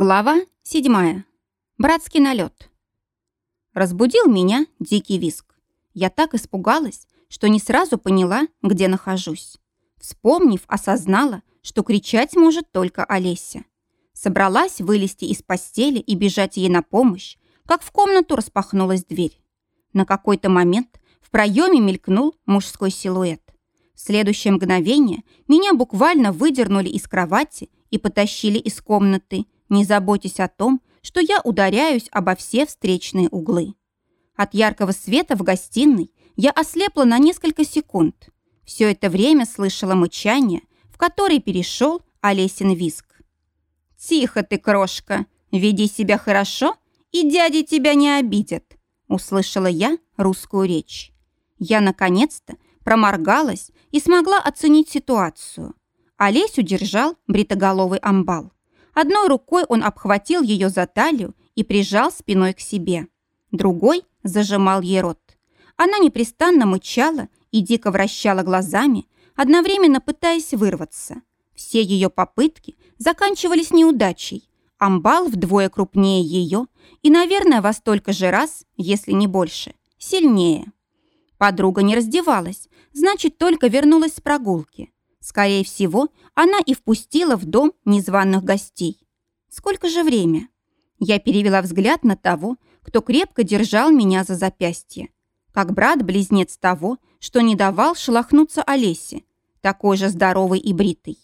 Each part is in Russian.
Глава седьмая. Братский налет. Разбудил меня дикий виск. Я так испугалась, что не сразу поняла, где нахожусь. Вспомнив, осознала, что кричать может только Олеся. Собралась вылезти из постели и бежать ей на помощь, как в комнату распахнулась дверь. На какой-то момент в проеме мелькнул мужской силуэт. В следующее мгновение меня буквально выдернули из кровати и потащили из комнаты, не заботьтесь о том, что я ударяюсь обо все встречные углы. От яркого света в гостиной я ослепла на несколько секунд. Все это время слышала мычание, в которое перешел Олесин виск. «Тихо ты, крошка, веди себя хорошо, и дяди тебя не обидят», услышала я русскую речь. Я, наконец-то, проморгалась и смогла оценить ситуацию. Олесю держал бритоголовый амбал. Одной рукой он обхватил ее за талию и прижал спиной к себе. Другой зажимал ей рот. Она непрестанно мычала и дико вращала глазами, одновременно пытаясь вырваться. Все ее попытки заканчивались неудачей. Амбал вдвое крупнее ее и, наверное, во столько же раз, если не больше, сильнее. Подруга не раздевалась, значит, только вернулась с прогулки. Скорее всего, она и впустила в дом незваных гостей. Сколько же время? Я перевела взгляд на того, кто крепко держал меня за запястье. Как брат-близнец того, что не давал шелохнуться Олесе, такой же здоровый и бритый.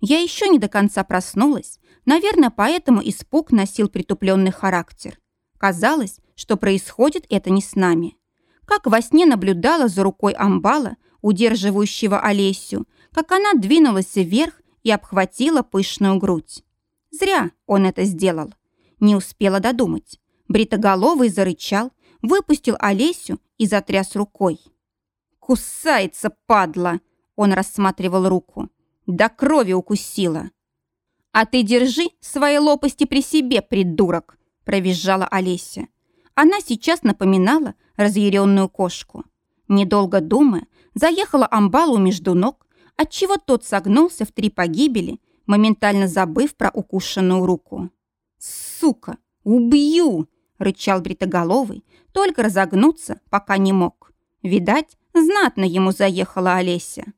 Я еще не до конца проснулась, наверное, поэтому испуг носил притупленный характер. Казалось, что происходит это не с нами. Как во сне наблюдала за рукой амбала, удерживающего Олесю, как она двинулась вверх и обхватила пышную грудь. Зря он это сделал. Не успела додумать. Бритоголовый зарычал, выпустил Олесю и затряс рукой. «Кусается, падла!» Он рассматривал руку. «До крови укусила!» «А ты держи свои лопасти при себе, придурок!» провизжала Олеся. Она сейчас напоминала разъяренную кошку. Недолго думая, заехала амбалу между ног, отчего тот согнулся в три погибели, моментально забыв про укушенную руку. «Сука! Убью!» — рычал бритоголовый, только разогнуться пока не мог. Видать, знатно ему заехала Олеся.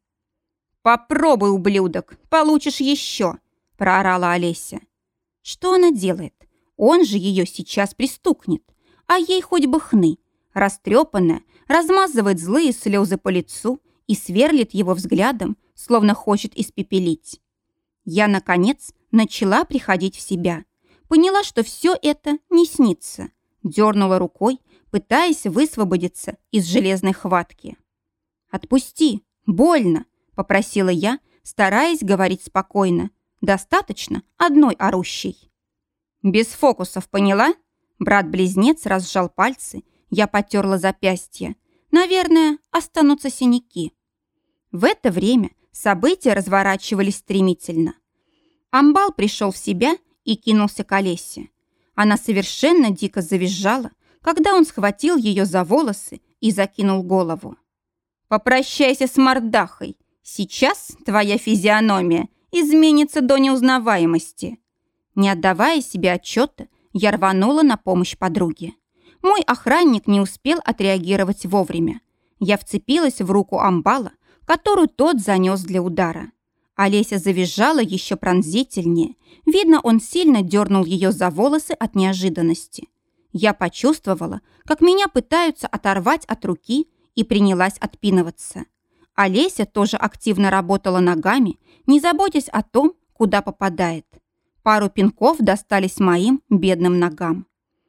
«Попробуй, ублюдок, получишь еще!» — проорала Олеся. «Что она делает? Он же ее сейчас пристукнет, а ей хоть бы хны. Растрепанная, размазывает злые слезы по лицу и сверлит его взглядом, словно хочет испепелить. Я, наконец, начала приходить в себя. Поняла, что все это не снится. Дернула рукой, пытаясь высвободиться из железной хватки. «Отпусти! Больно!» — попросила я, стараясь говорить спокойно. «Достаточно одной орущей». «Без фокусов, поняла?» Брат-близнец разжал пальцы, я потерла запястье. Наверное, останутся синяки. В это время События разворачивались стремительно. Амбал пришел в себя и кинулся к Олесе. Она совершенно дико завизжала, когда он схватил ее за волосы и закинул голову. «Попрощайся с мордахой. Сейчас твоя физиономия изменится до неузнаваемости». Не отдавая себе отчета, я рванула на помощь подруге. Мой охранник не успел отреагировать вовремя. Я вцепилась в руку амбала, которую тот занес для удара. Олеся завизжала еще пронзительнее. Видно, он сильно дернул ее за волосы от неожиданности. Я почувствовала, как меня пытаются оторвать от руки и принялась отпинываться. Олеся тоже активно работала ногами, не заботясь о том, куда попадает. Пару пинков достались моим бедным ногам.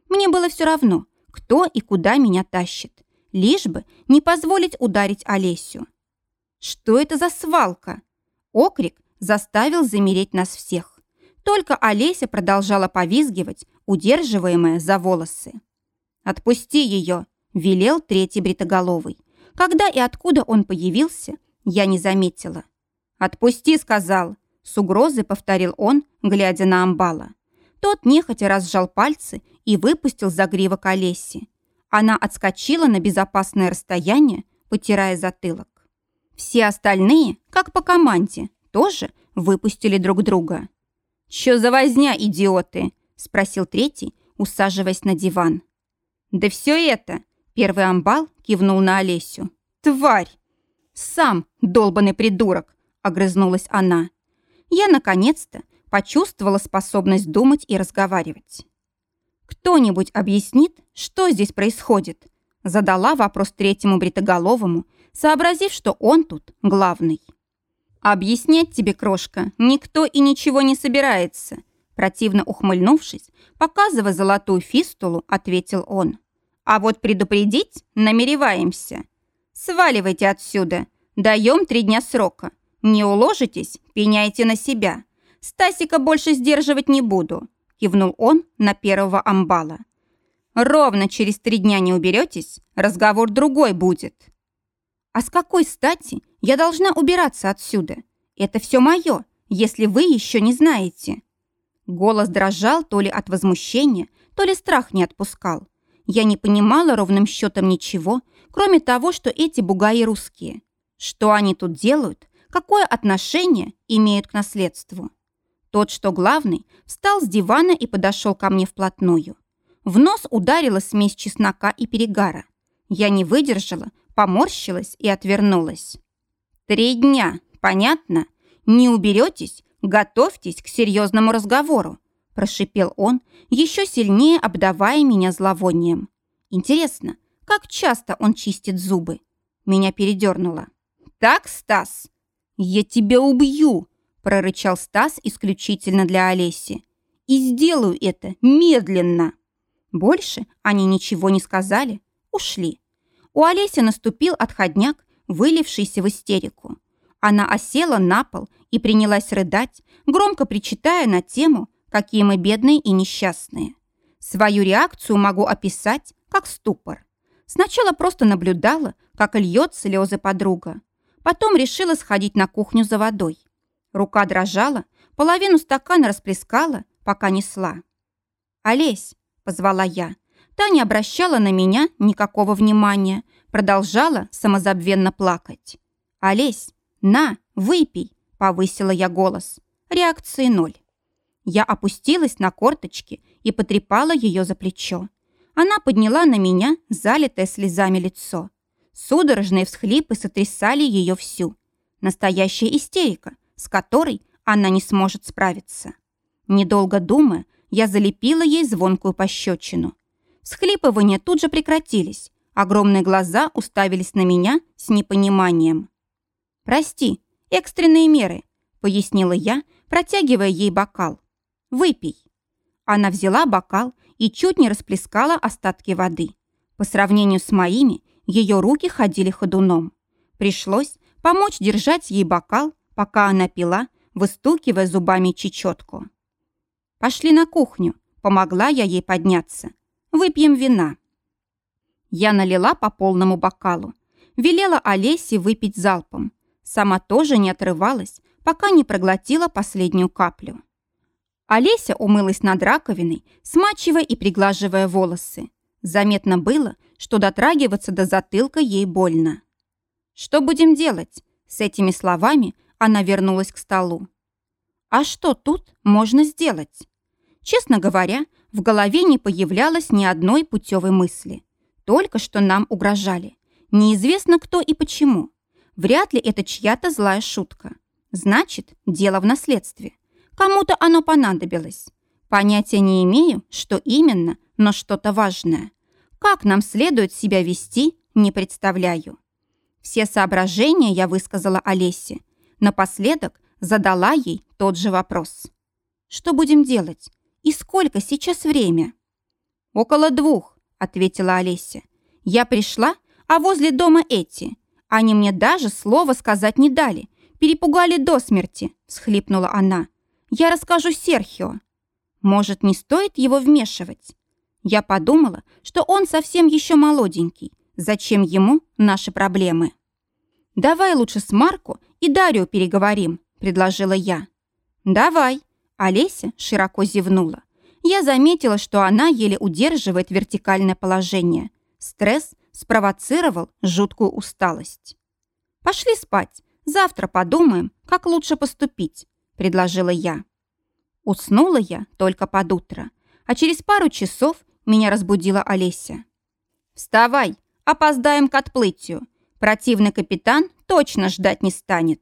Мне было все равно, кто и куда меня тащит, лишь бы не позволить ударить Олесю. Что это за свалка? Окрик заставил замереть нас всех. Только Олеся продолжала повизгивать, удерживаемая за волосы. «Отпусти ее!» – велел третий бритоголовый. Когда и откуда он появился, я не заметила. «Отпусти!» – сказал. С угрозой повторил он, глядя на амбала. Тот нехотя разжал пальцы и выпустил загривок Олеси. Она отскочила на безопасное расстояние, потирая затылок. Все остальные, как по команде, тоже выпустили друг друга. «Чё за возня, идиоты?» – спросил третий, усаживаясь на диван. «Да все это!» – первый амбал кивнул на Олесю. «Тварь!» «Сам, долбанный придурок!» – огрызнулась она. Я, наконец-то, почувствовала способность думать и разговаривать. «Кто-нибудь объяснит, что здесь происходит?» Задала вопрос третьему бритоголовому, сообразив, что он тут главный. «Объяснять тебе, крошка, никто и ничего не собирается», противно ухмыльнувшись, показывая золотую фистулу, ответил он. «А вот предупредить намереваемся. Сваливайте отсюда. Даем три дня срока. Не уложитесь, пеняйте на себя. Стасика больше сдерживать не буду кивнул он на первого амбала. Ровно через три дня не уберетесь, разговор другой будет. А с какой стати я должна убираться отсюда? Это все мое, если вы еще не знаете. Голос дрожал то ли от возмущения, то ли страх не отпускал. Я не понимала ровным счетом ничего, кроме того, что эти бугаи русские. Что они тут делают, какое отношение имеют к наследству. Тот, что главный, встал с дивана и подошел ко мне вплотную. В нос ударила смесь чеснока и перегара. Я не выдержала, поморщилась и отвернулась. «Три дня, понятно? Не уберетесь, готовьтесь к серьезному разговору», прошипел он, еще сильнее обдавая меня зловонием. «Интересно, как часто он чистит зубы?» Меня передернуло. «Так, Стас, я тебя убью!» прорычал Стас исключительно для Олеси. «И сделаю это медленно!» Больше они ничего не сказали, ушли. У Олеси наступил отходняк, вылившийся в истерику. Она осела на пол и принялась рыдать, громко причитая на тему, какие мы бедные и несчастные. Свою реакцию могу описать как ступор. Сначала просто наблюдала, как льет слезы подруга. Потом решила сходить на кухню за водой. Рука дрожала, половину стакана расплескала, пока несла. «Олесь!» – позвала я. Та не обращала на меня никакого внимания, продолжала самозабвенно плакать. «Олесь, на, выпей!» – повысила я голос. Реакции ноль. Я опустилась на корточки и потрепала ее за плечо. Она подняла на меня залитое слезами лицо. Судорожные всхлипы сотрясали ее всю. Настоящая истерика, с которой она не сможет справиться. Недолго думая, я залепила ей звонкую пощечину. Схлипывания тут же прекратились. Огромные глаза уставились на меня с непониманием. «Прости, экстренные меры», — пояснила я, протягивая ей бокал. «Выпей». Она взяла бокал и чуть не расплескала остатки воды. По сравнению с моими, ее руки ходили ходуном. Пришлось помочь держать ей бокал, пока она пила, выстукивая зубами чечетку. «Пошли на кухню», — помогла я ей подняться. «Выпьем вина». Я налила по полному бокалу. Велела Олесе выпить залпом. Сама тоже не отрывалась, пока не проглотила последнюю каплю. Олеся умылась над раковиной, смачивая и приглаживая волосы. Заметно было, что дотрагиваться до затылка ей больно. «Что будем делать?» С этими словами она вернулась к столу. А что тут можно сделать? Честно говоря, в голове не появлялось ни одной путевой мысли. Только что нам угрожали. Неизвестно кто и почему. Вряд ли это чья-то злая шутка. Значит, дело в наследстве. Кому-то оно понадобилось. Понятия не имею, что именно, но что-то важное. Как нам следует себя вести, не представляю. Все соображения я высказала Олесе, Напоследок задала ей тот же вопрос. «Что будем делать? И сколько сейчас время?» «Около двух», — ответила Олеся. «Я пришла, а возле дома эти. Они мне даже слова сказать не дали. Перепугали до смерти», — всхлипнула она. «Я расскажу Серхио. Может, не стоит его вмешивать?» Я подумала, что он совсем еще молоденький. Зачем ему наши проблемы? «Давай лучше с Марко и Дарью переговорим», — предложила я. «Давай». Олеся широко зевнула. Я заметила, что она еле удерживает вертикальное положение. Стресс спровоцировал жуткую усталость. «Пошли спать. Завтра подумаем, как лучше поступить», — предложила я. Уснула я только под утро, а через пару часов меня разбудила Олеся. «Вставай, опоздаем к отплытию. Противный капитан точно ждать не станет».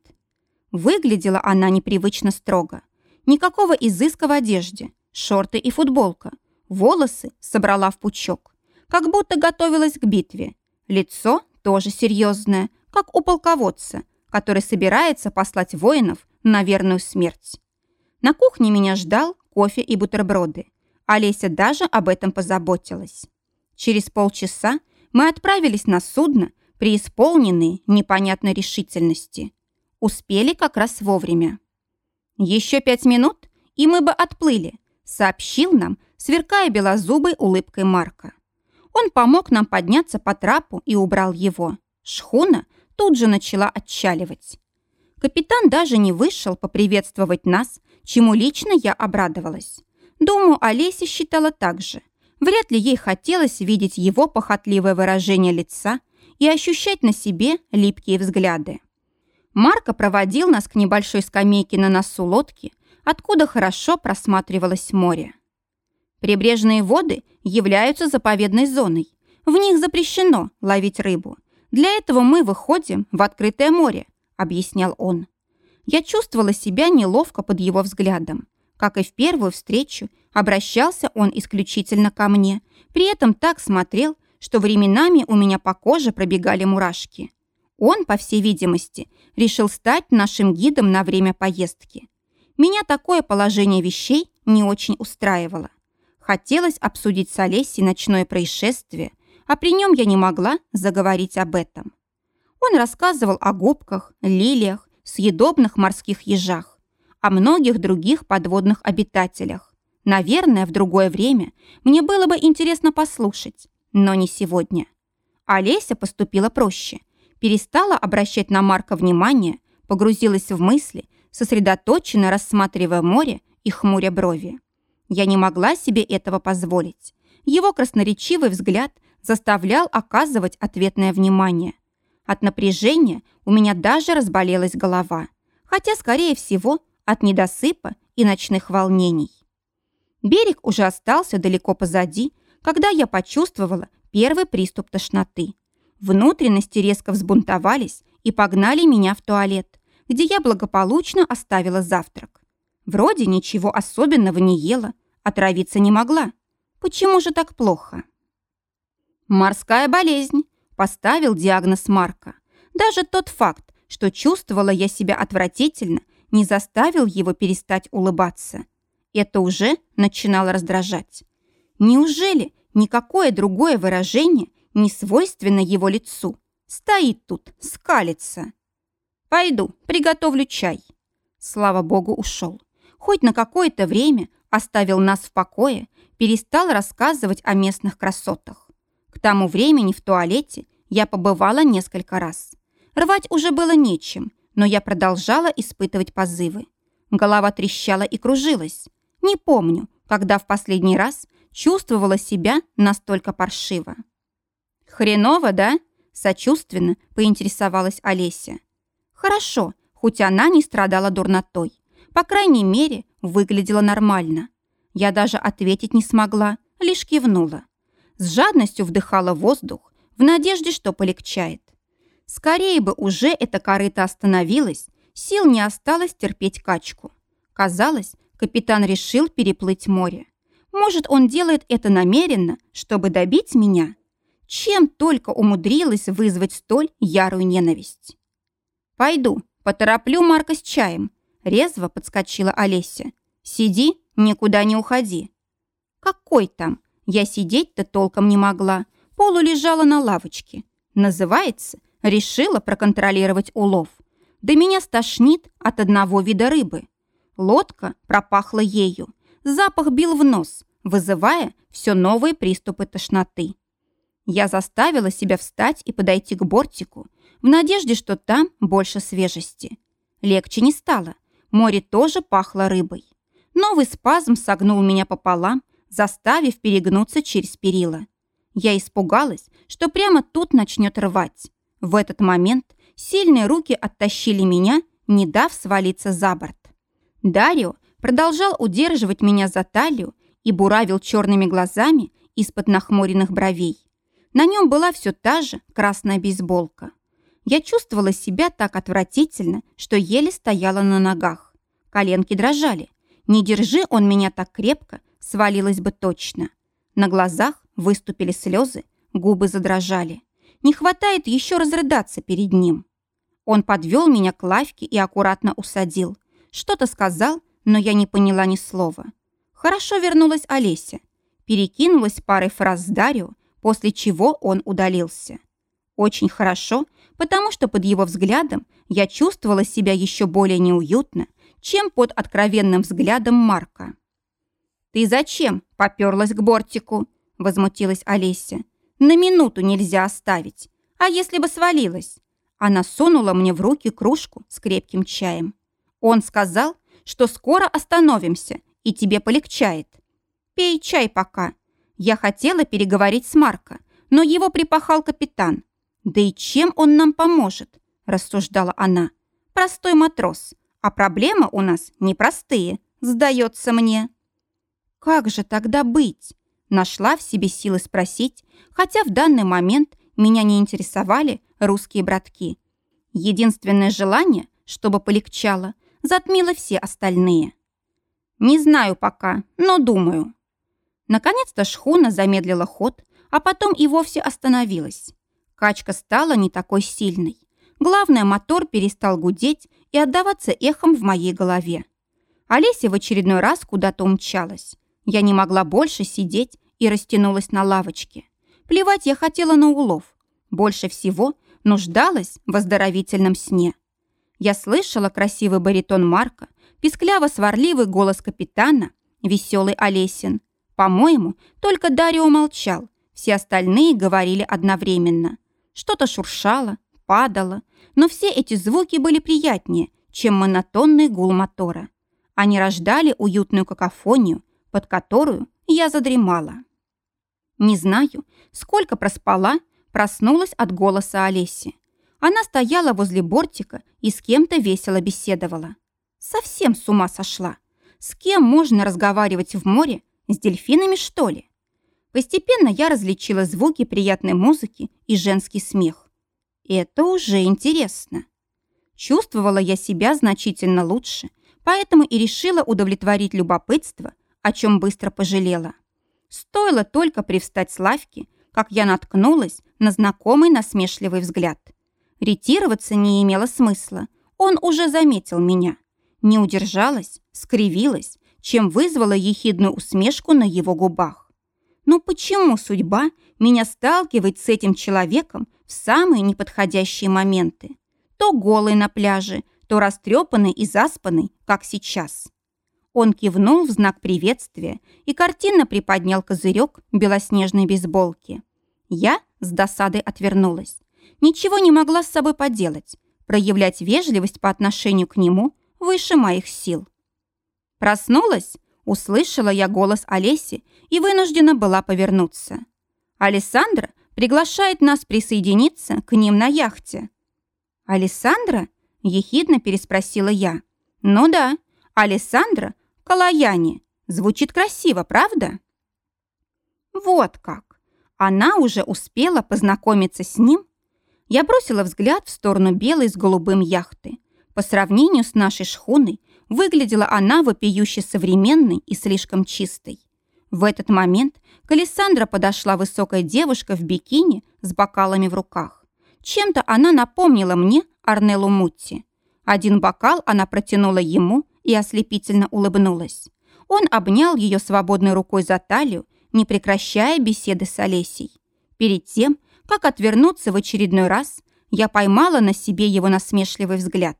Выглядела она непривычно строго. Никакого изыска в одежде, шорты и футболка. Волосы собрала в пучок. Как будто готовилась к битве. Лицо тоже серьезное, как у полководца, который собирается послать воинов на верную смерть. На кухне меня ждал кофе и бутерброды. Олеся даже об этом позаботилась. Через полчаса мы отправились на судно, преисполненные непонятной решительности. Успели как раз вовремя. «Еще пять минут, и мы бы отплыли», сообщил нам, сверкая белозубой улыбкой Марка. Он помог нам подняться по трапу и убрал его. Шхуна тут же начала отчаливать. Капитан даже не вышел поприветствовать нас, чему лично я обрадовалась. Думаю, Олеся считала так же. Вряд ли ей хотелось видеть его похотливое выражение лица и ощущать на себе липкие взгляды. Марко проводил нас к небольшой скамейке на носу лодки, откуда хорошо просматривалось море. Прибрежные воды являются заповедной зоной. В них запрещено ловить рыбу. Для этого мы выходим в открытое море, объяснял он. Я чувствовала себя неловко под его взглядом. Как и в первую встречу, обращался он исключительно ко мне, при этом так смотрел, что временами у меня по коже пробегали мурашки. Он, по всей видимости, решил стать нашим гидом на время поездки. Меня такое положение вещей не очень устраивало. Хотелось обсудить с Олесей ночное происшествие, а при нем я не могла заговорить об этом. Он рассказывал о губках, лилиях, съедобных морских ежах, о многих других подводных обитателях. Наверное, в другое время мне было бы интересно послушать, но не сегодня. Олеся поступила проще – перестала обращать на Марка внимание, погрузилась в мысли, сосредоточенно рассматривая море и хмуря брови. Я не могла себе этого позволить. Его красноречивый взгляд заставлял оказывать ответное внимание. От напряжения у меня даже разболелась голова, хотя, скорее всего, от недосыпа и ночных волнений. Берег уже остался далеко позади, когда я почувствовала первый приступ тошноты. Внутренности резко взбунтовались и погнали меня в туалет, где я благополучно оставила завтрак. Вроде ничего особенного не ела, отравиться не могла. Почему же так плохо? Морская болезнь, поставил диагноз Марка. Даже тот факт, что чувствовала я себя отвратительно, не заставил его перестать улыбаться. Это уже начинало раздражать. Неужели никакое другое выражение не свойственно его лицу. Стоит тут, скалится. Пойду, приготовлю чай. Слава богу, ушел. Хоть на какое-то время оставил нас в покое, перестал рассказывать о местных красотах. К тому времени в туалете я побывала несколько раз. Рвать уже было нечем, но я продолжала испытывать позывы. Голова трещала и кружилась. Не помню, когда в последний раз чувствовала себя настолько паршиво. «Хреново, да?» – сочувственно поинтересовалась Олеся. «Хорошо, хоть она не страдала дурнотой. По крайней мере, выглядела нормально. Я даже ответить не смогла, лишь кивнула. С жадностью вдыхала воздух, в надежде, что полегчает. Скорее бы уже эта корыта остановилась, сил не осталось терпеть качку. Казалось, капитан решил переплыть море. Может, он делает это намеренно, чтобы добить меня? Чем только умудрилась вызвать столь ярую ненависть. «Пойду, потороплю Марка с чаем», — резво подскочила Олеся. «Сиди, никуда не уходи». «Какой там? Я сидеть-то толком не могла. Полу лежала на лавочке. Называется, решила проконтролировать улов. Да меня стошнит от одного вида рыбы. Лодка пропахла ею. Запах бил в нос, вызывая все новые приступы тошноты. Я заставила себя встать и подойти к бортику, в надежде, что там больше свежести. Легче не стало. Море тоже пахло рыбой. Новый спазм согнул меня пополам, заставив перегнуться через перила. Я испугалась, что прямо тут начнет рвать. В этот момент сильные руки оттащили меня, не дав свалиться за борт. Дарио, продолжал удерживать меня за талию и буравил черными глазами из-под нахмуренных бровей. На нем была все та же красная бейсболка. Я чувствовала себя так отвратительно, что еле стояла на ногах. Коленки дрожали. Не держи он меня так крепко, свалилась бы точно. На глазах выступили слезы, губы задрожали. Не хватает еще разрыдаться перед ним. Он подвел меня к лавке и аккуратно усадил. Что-то сказал, но я не поняла ни слова. Хорошо вернулась Олеся. Перекинулась парой фраз с Дарио, после чего он удалился. Очень хорошо, потому что под его взглядом я чувствовала себя еще более неуютно, чем под откровенным взглядом Марка. «Ты зачем поперлась к бортику?» – возмутилась Олеся. «На минуту нельзя оставить. А если бы свалилась?» Она сунула мне в руки кружку с крепким чаем. Он сказал, что скоро остановимся, и тебе полегчает. Пей чай пока. Я хотела переговорить с Марко, но его припахал капитан. Да и чем он нам поможет? Рассуждала она. Простой матрос. А проблемы у нас непростые, сдается мне. Как же тогда быть? Нашла в себе силы спросить, хотя в данный момент меня не интересовали русские братки. Единственное желание, чтобы полегчало, затмило все остальные. Не знаю пока, но думаю. Наконец-то шхуна замедлила ход, а потом и вовсе остановилась. Качка стала не такой сильной. Главное, мотор перестал гудеть и отдаваться эхом в моей голове. Олеся в очередной раз куда-то умчалась. Я не могла больше сидеть и растянулась на лавочке. Плевать я хотела на улов. Больше всего нуждалась в оздоровительном сне. Я слышала красивый баритон Марка, пискляво-сварливый голос капитана, веселый Олесин. По-моему, только Дарио молчал, все остальные говорили одновременно. Что-то шуршало, падало, но все эти звуки были приятнее, чем монотонный гул мотора. Они рождали уютную какофонию, под которую я задремала. Не знаю, сколько проспала, проснулась от голоса Олеси. Она стояла возле бортика и с кем-то весело беседовала. Совсем с ума сошла. С кем можно разговаривать в море? С дельфинами, что ли? Постепенно я различила звуки приятной музыки и женский смех. Это уже интересно. Чувствовала я себя значительно лучше, поэтому и решила удовлетворить любопытство о чем быстро пожалела. Стоило только привстать с лавки, как я наткнулась на знакомый насмешливый взгляд. Ретироваться не имело смысла. Он уже заметил меня. Не удержалась, скривилась, чем вызвала ехидную усмешку на его губах. Но почему судьба меня сталкивает с этим человеком в самые неподходящие моменты? То голый на пляже, то растрепанный и заспанный, как сейчас. Он кивнул в знак приветствия и картинно приподнял козырек белоснежной бейсболки. Я с досадой отвернулась. Ничего не могла с собой поделать. Проявлять вежливость по отношению к нему выше моих сил. Проснулась, услышала я голос Олеси и вынуждена была повернуться. Алессандра приглашает нас присоединиться к ним на яхте. «Алессандра?» – ехидно переспросила я. «Ну да, Алессандра Калаяне. Звучит красиво, правда? Вот как. Она уже успела познакомиться с ним? Я бросила взгляд в сторону белой с голубым яхты. По сравнению с нашей шхуной, выглядела она вопиюще современной и слишком чистой. В этот момент к Александра подошла высокая девушка в бикини с бокалами в руках. Чем-то она напомнила мне Арнеллу Мутти. Один бокал она протянула ему, и ослепительно улыбнулась. Он обнял ее свободной рукой за талию, не прекращая беседы с Олесей. Перед тем, как отвернуться в очередной раз, я поймала на себе его насмешливый взгляд.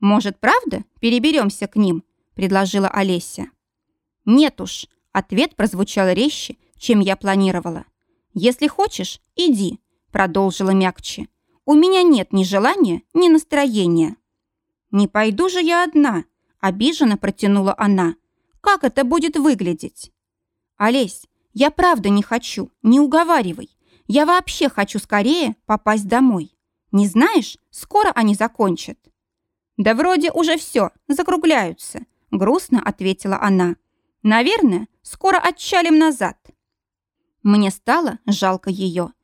«Может, правда, переберемся к ним?» – предложила Олеся. «Нет уж», – ответ прозвучал резче, чем я планировала. «Если хочешь, иди», – продолжила мягче. «У меня нет ни желания, ни настроения». «Не пойду же я одна», Обиженно протянула она. «Как это будет выглядеть?» «Олесь, я правда не хочу, не уговаривай. Я вообще хочу скорее попасть домой. Не знаешь, скоро они закончат». «Да вроде уже все, закругляются», грустно ответила она. «Наверное, скоро отчалим назад». Мне стало жалко ее.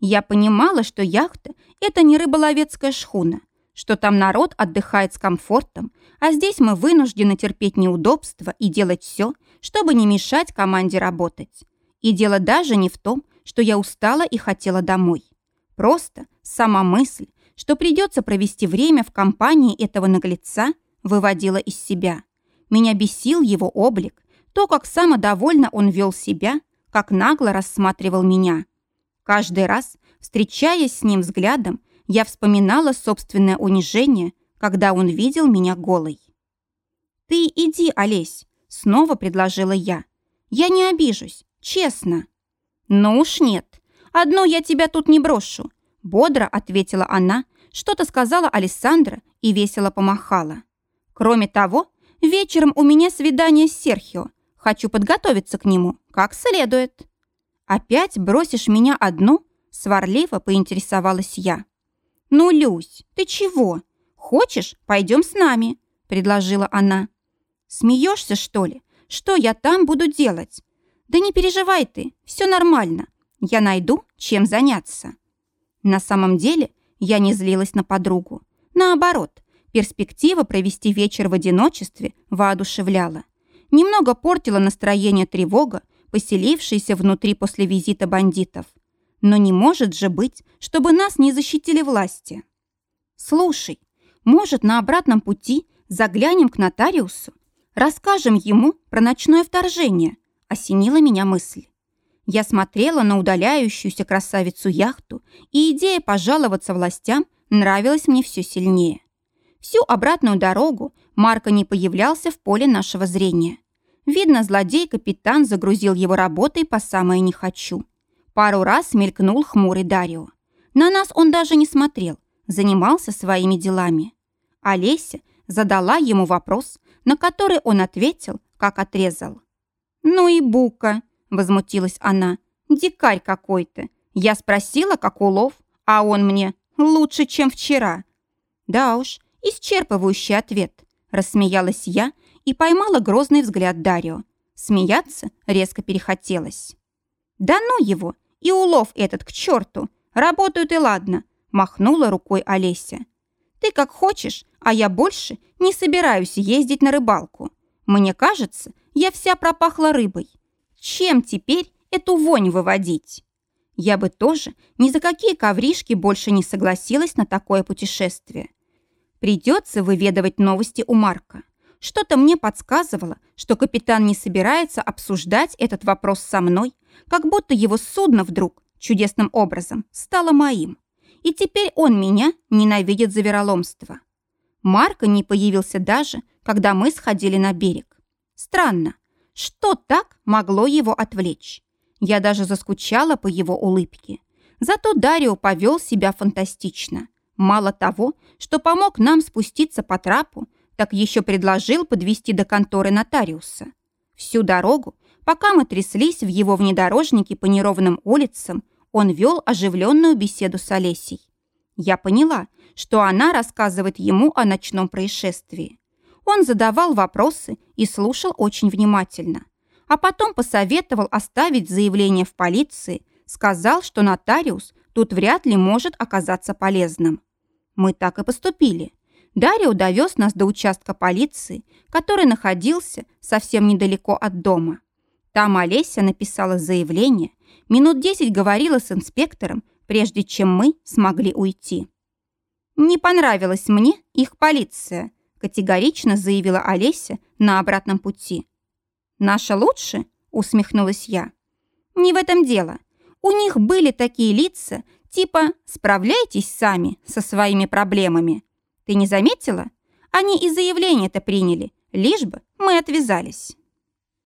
Я понимала, что яхта – это не рыболовецкая шхуна, что там народ отдыхает с комфортом, а здесь мы вынуждены терпеть неудобства и делать все, чтобы не мешать команде работать. И дело даже не в том, что я устала и хотела домой. Просто сама мысль, что придется провести время в компании этого наглеца, выводила из себя. Меня бесил его облик, то, как самодовольно он вел себя, как нагло рассматривал меня. Каждый раз, встречаясь с ним взглядом, я вспоминала собственное унижение, когда он видел меня голой. «Ты иди, Олесь», — снова предложила я. «Я не обижусь, честно». «Ну уж нет. Одно я тебя тут не брошу», — бодро ответила она, что-то сказала Александра и весело помахала. «Кроме того, вечером у меня свидание с Серхио. Хочу подготовиться к нему как следует». «Опять бросишь меня одну?» — сварливо поинтересовалась я. «Ну, Люсь, ты чего? Хочешь, пойдем с нами?» — предложила она. «Смеешься, что ли? Что я там буду делать?» «Да не переживай ты, все нормально. Я найду, чем заняться». На самом деле я не злилась на подругу. Наоборот, перспектива провести вечер в одиночестве воодушевляла. Немного портила настроение тревога, поселившаяся внутри после визита бандитов. Но не может же быть, чтобы нас не защитили власти. Слушай, может, на обратном пути заглянем к нотариусу, расскажем ему про ночное вторжение, осенила меня мысль. Я смотрела на удаляющуюся красавицу-яхту, и идея пожаловаться властям нравилась мне все сильнее. Всю обратную дорогу Марко не появлялся в поле нашего зрения. Видно, злодей-капитан загрузил его работой по самое «не хочу». Пару раз мелькнул хмурый Дарио. На нас он даже не смотрел, занимался своими делами. Олеся задала ему вопрос, на который он ответил, как отрезал. «Ну и бука!» – возмутилась она. «Дикарь какой-то! Я спросила, как улов, а он мне лучше, чем вчера». «Да уж, исчерпывающий ответ», – рассмеялась я и поймала грозный взгляд Дарио. Смеяться резко перехотелось. «Да ну его! И улов этот к черту! Работают и ладно!» – махнула рукой Олеся. «Ты как хочешь, а я больше не собираюсь ездить на рыбалку. Мне кажется, я вся пропахла рыбой. Чем теперь эту вонь выводить?» Я бы тоже ни за какие ковришки больше не согласилась на такое путешествие. Придется выведывать новости у Марка. Что-то мне подсказывало, что капитан не собирается обсуждать этот вопрос со мной, как будто его судно вдруг чудесным образом стало моим. И теперь он меня ненавидит за вероломство. Марко не появился даже, когда мы сходили на берег. Странно, что так могло его отвлечь? Я даже заскучала по его улыбке. Зато Дарио повел себя фантастично. Мало того, что помог нам спуститься по трапу, так еще предложил подвести до конторы нотариуса. Всю дорогу, пока мы тряслись в его внедорожнике по неровным улицам, он вел оживленную беседу с Олесей. Я поняла, что она рассказывает ему о ночном происшествии. Он задавал вопросы и слушал очень внимательно. А потом посоветовал оставить заявление в полиции, сказал, что нотариус тут вряд ли может оказаться полезным. Мы так и поступили. Дарио довез нас до участка полиции, который находился совсем недалеко от дома. Там Олеся написала заявление, минут десять говорила с инспектором, прежде чем мы смогли уйти. «Не понравилась мне их полиция», категорично заявила Олеся на обратном пути. «Наша лучше?» – усмехнулась я. «Не в этом дело. У них были такие лица, типа «справляйтесь сами со своими проблемами». Ты не заметила? Они и заявление-то приняли, лишь бы мы отвязались.